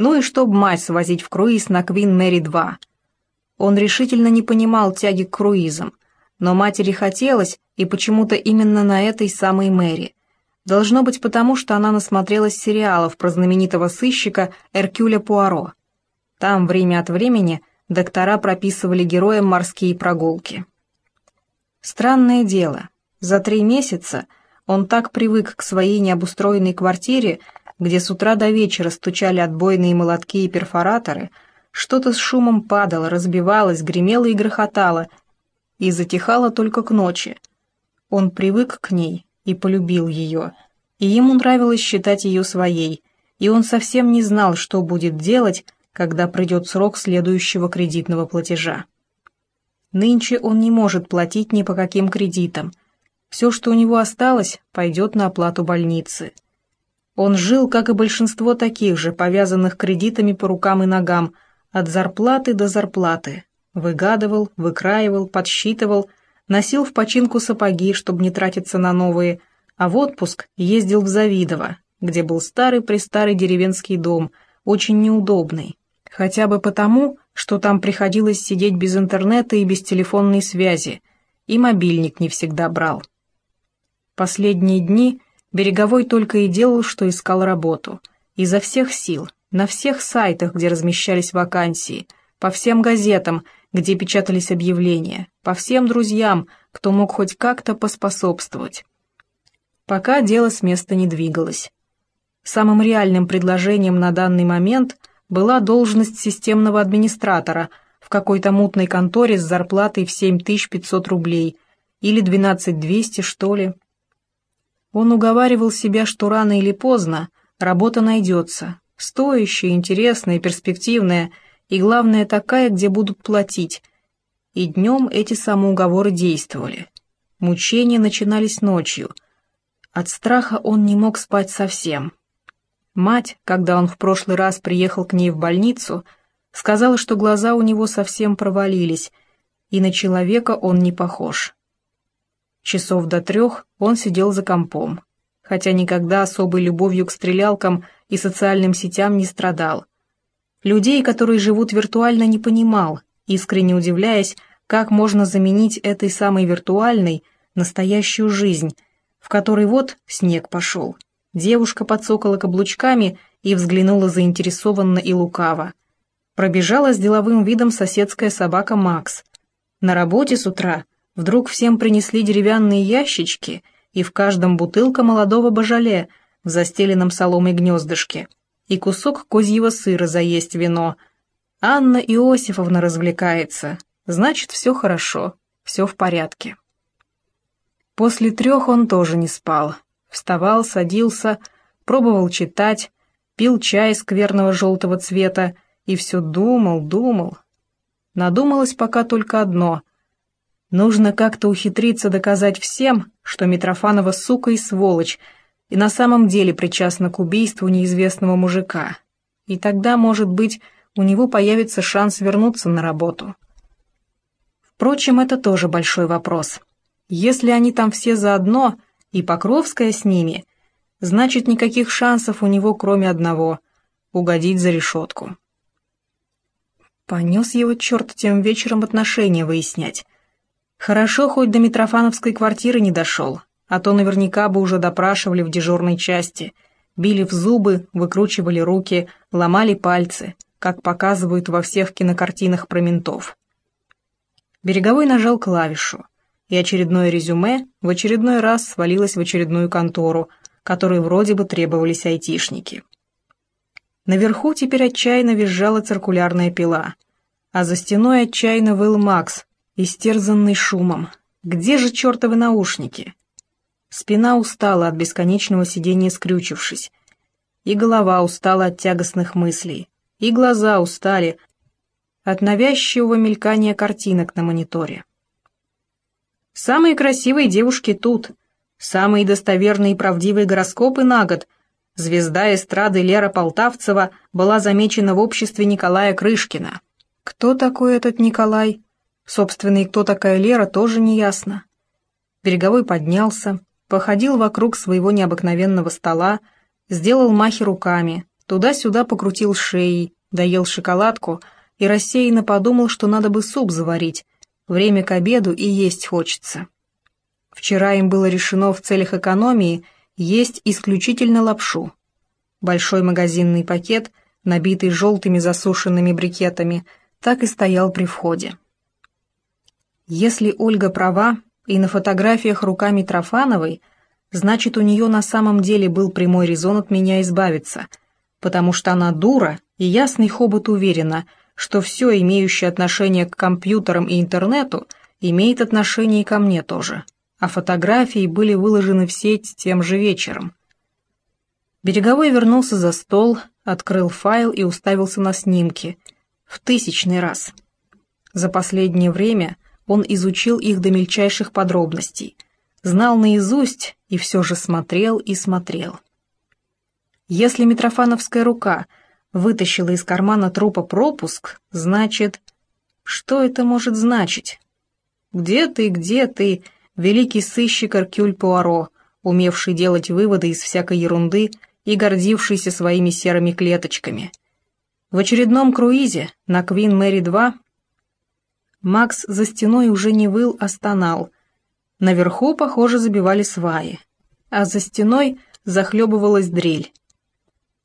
Ну и чтоб мать свозить в круиз на Квин Мэри-2. Он решительно не понимал тяги к круизам, но матери хотелось, и почему-то именно на этой самой Мэри. Должно быть потому, что она насмотрелась сериалов про знаменитого сыщика Эркюля Пуаро. Там время от времени доктора прописывали героям морские прогулки. Странное дело, за три месяца он так привык к своей необустроенной квартире, где с утра до вечера стучали отбойные молотки и перфораторы, что-то с шумом падало, разбивалось, гремело и грохотало, и затихало только к ночи. Он привык к ней и полюбил ее, и ему нравилось считать ее своей, и он совсем не знал, что будет делать, когда придет срок следующего кредитного платежа. Нынче он не может платить ни по каким кредитам. Все, что у него осталось, пойдет на оплату больницы. Он жил, как и большинство таких же, повязанных кредитами по рукам и ногам, от зарплаты до зарплаты. Выгадывал, выкраивал, подсчитывал, носил в починку сапоги, чтобы не тратиться на новые, а в отпуск ездил в Завидово, где был старый-престарый деревенский дом, очень неудобный. Хотя бы потому, что там приходилось сидеть без интернета и без телефонной связи, и мобильник не всегда брал. Последние дни Береговой только и делал, что искал работу. Изо всех сил, на всех сайтах, где размещались вакансии, по всем газетам, где печатались объявления, по всем друзьям, кто мог хоть как-то поспособствовать. Пока дело с места не двигалось. Самым реальным предложением на данный момент была должность системного администратора в какой-то мутной конторе с зарплатой в 7500 рублей или 12200, что ли. Он уговаривал себя, что рано или поздно работа найдется, стоящая, интересная, перспективная, и, главное, такая, где будут платить. И днем эти самоуговоры действовали. Мучения начинались ночью. От страха он не мог спать совсем. Мать, когда он в прошлый раз приехал к ней в больницу, сказала, что глаза у него совсем провалились, и на человека он не похож. Часов до трех он сидел за компом, хотя никогда особой любовью к стрелялкам и социальным сетям не страдал. Людей, которые живут виртуально, не понимал, искренне удивляясь, как можно заменить этой самой виртуальной настоящую жизнь, в которой вот снег пошел. Девушка подсокала каблучками и взглянула заинтересованно и лукаво. Пробежала с деловым видом соседская собака Макс. На работе с утра Вдруг всем принесли деревянные ящички, и в каждом бутылка молодого божале в застеленном соломой гнездышке, и кусок козьего сыра заесть вино. Анна Иосифовна развлекается, значит, все хорошо, все в порядке. После трех он тоже не спал. Вставал, садился, пробовал читать, пил чай скверного желтого цвета и все думал, думал. Надумалось пока только одно Нужно как-то ухитриться доказать всем, что Митрофанова сука и сволочь, и на самом деле причастна к убийству неизвестного мужика. И тогда, может быть, у него появится шанс вернуться на работу. Впрочем, это тоже большой вопрос. Если они там все заодно, и Покровская с ними, значит, никаких шансов у него, кроме одного — угодить за решетку. Понес его черт тем вечером отношения выяснять. Хорошо, хоть до Митрофановской квартиры не дошел, а то наверняка бы уже допрашивали в дежурной части, били в зубы, выкручивали руки, ломали пальцы, как показывают во всех кинокартинах про ментов. Береговой нажал клавишу, и очередное резюме в очередной раз свалилось в очередную контору, которой вроде бы требовались айтишники. Наверху теперь отчаянно визжала циркулярная пила, а за стеной отчаянно выл Макс, истерзанный шумом. Где же чертовы наушники? Спина устала от бесконечного сидения скрючившись, и голова устала от тягостных мыслей, и глаза устали от навязчивого мелькания картинок на мониторе. Самые красивые девушки тут, самые достоверные и правдивые гороскопы на год. Звезда эстрады Лера Полтавцева была замечена в обществе Николая Крышкина. Кто такой этот Николай? Собственно, и кто такая Лера, тоже не ясно. Береговой поднялся, походил вокруг своего необыкновенного стола, сделал махи руками, Туда-сюда покрутил шеей, доел шоколадку и рассеянно подумал, что надо бы суп заварить. Время к обеду и есть хочется. Вчера им было решено в целях экономии есть исключительно лапшу. Большой магазинный пакет, набитый желтыми засушенными брикетами, так и стоял при входе. Если Ольга права, и на фотографиях руками Трофановой, значит, у нее на самом деле был прямой резон от меня избавиться, потому что она дура, и ясный хобот уверена, что все, имеющее отношение к компьютерам и интернету, имеет отношение и ко мне тоже, а фотографии были выложены в сеть тем же вечером. Береговой вернулся за стол, открыл файл и уставился на снимки. В тысячный раз. За последнее время он изучил их до мельчайших подробностей, знал наизусть и все же смотрел и смотрел. Если Митрофановская рука вытащила из кармана трупа пропуск, значит... Что это может значить? Где ты, где ты, великий сыщик Аркюль Пуаро, умевший делать выводы из всякой ерунды и гордившийся своими серыми клеточками? В очередном круизе на Квин Мэри 2 Макс за стеной уже не выл, а стонал. Наверху, похоже, забивали сваи, а за стеной захлебывалась дрель.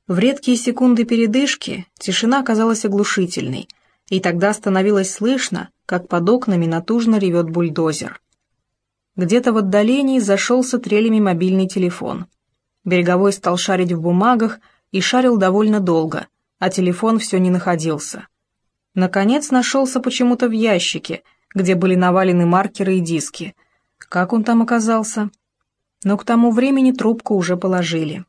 В редкие секунды передышки тишина казалась оглушительной, и тогда становилось слышно, как под окнами натужно ревет бульдозер. Где-то в отдалении зашелся трелями мобильный телефон. Береговой стал шарить в бумагах и шарил довольно долго, а телефон все не находился. Наконец нашелся почему-то в ящике, где были навалены маркеры и диски. Как он там оказался? Но к тому времени трубку уже положили.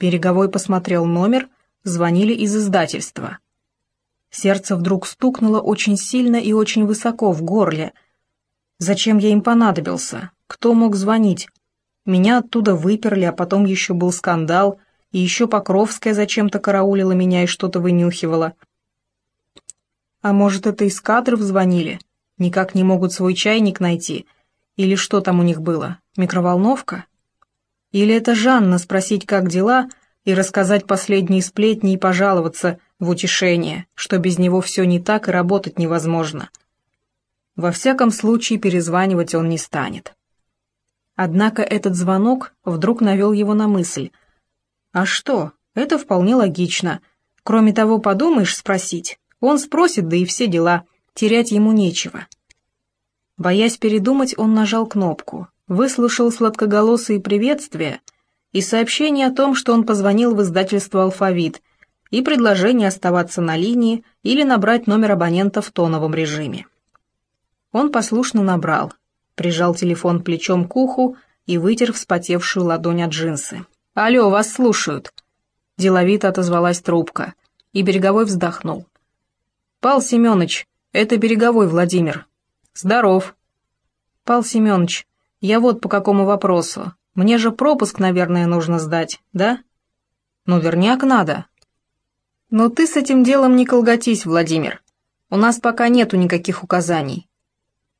Береговой посмотрел номер, звонили из издательства. Сердце вдруг стукнуло очень сильно и очень высоко в горле. Зачем я им понадобился? Кто мог звонить? Меня оттуда выперли, а потом еще был скандал, и еще Покровская зачем-то караулила меня и что-то вынюхивала. А может, это из кадров звонили? Никак не могут свой чайник найти? Или что там у них было? Микроволновка? Или это Жанна спросить, как дела, и рассказать последние сплетни и пожаловаться в утешение, что без него все не так и работать невозможно? Во всяком случае, перезванивать он не станет. Однако этот звонок вдруг навел его на мысль. А что, это вполне логично. Кроме того, подумаешь спросить. Он спросит, да и все дела, терять ему нечего. Боясь передумать, он нажал кнопку, выслушал сладкоголосые приветствия и сообщение о том, что он позвонил в издательство «Алфавит», и предложение оставаться на линии или набрать номер абонента в тоновом режиме. Он послушно набрал, прижал телефон плечом к уху и вытер вспотевшую ладонь от джинсы. «Алло, вас слушают!» Деловито отозвалась трубка, и Береговой вздохнул. «Пал Семенович, это Береговой Владимир. Здоров». «Пал Семенович, я вот по какому вопросу. Мне же пропуск, наверное, нужно сдать, да?» «Ну, верняк надо». «Но ты с этим делом не колготись, Владимир. У нас пока нету никаких указаний».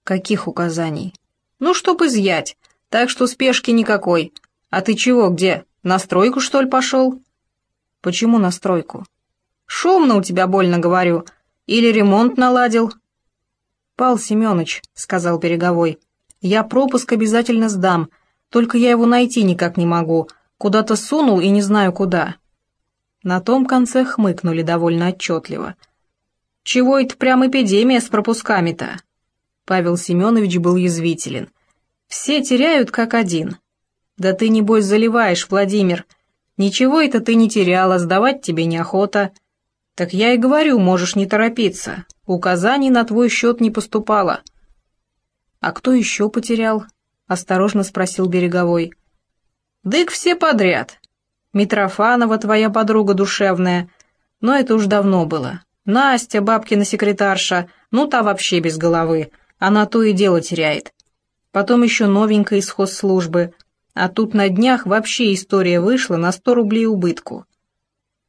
«Каких указаний?» «Ну, чтоб изъять, так что спешки никакой. А ты чего, где? На стройку, что ли, пошел?» «Почему на стройку?» «Шумно у тебя больно, говорю. Или ремонт наладил?» «Пал Семенович», — сказал Береговой, — «я пропуск обязательно сдам, только я его найти никак не могу. Куда-то сунул и не знаю куда». На том конце хмыкнули довольно отчетливо. «Чего это прям эпидемия с пропусками-то?» Павел Семенович был язвителен. «Все теряют как один». «Да ты, небось, заливаешь, Владимир. Ничего это ты не теряла, сдавать тебе неохота». «Так я и говорю, можешь не торопиться. Указаний на твой счет не поступало». «А кто еще потерял?» — осторожно спросил Береговой. «Дык все подряд. Митрофанова твоя подруга душевная. Но это уж давно было. Настя, бабкина секретарша, ну та вообще без головы. Она то и дело теряет. Потом еще новенькая из хозслужбы. А тут на днях вообще история вышла на сто рублей убытку.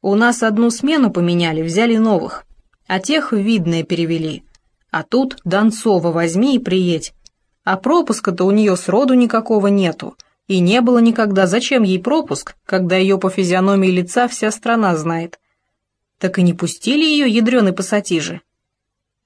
У нас одну смену поменяли, взяли новых, а тех в видное перевели. А тут Донцова возьми и приедь. А пропуска-то у нее сроду никакого нету. И не было никогда, зачем ей пропуск, когда ее по физиономии лица вся страна знает. Так и не пустили ее ядреный пассатижи,